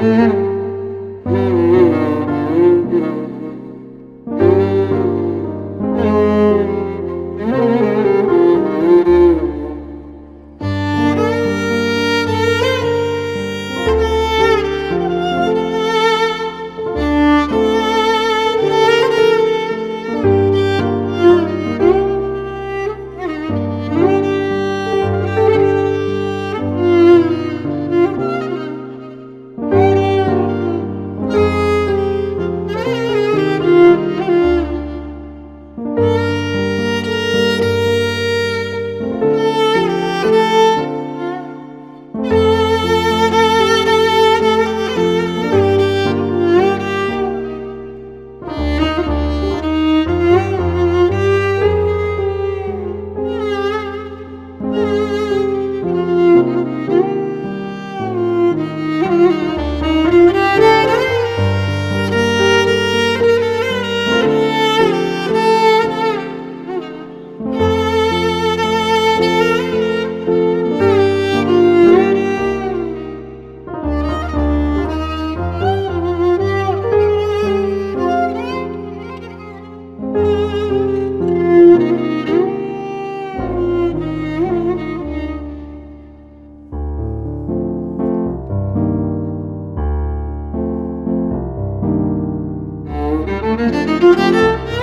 Mm-hmm. Müzik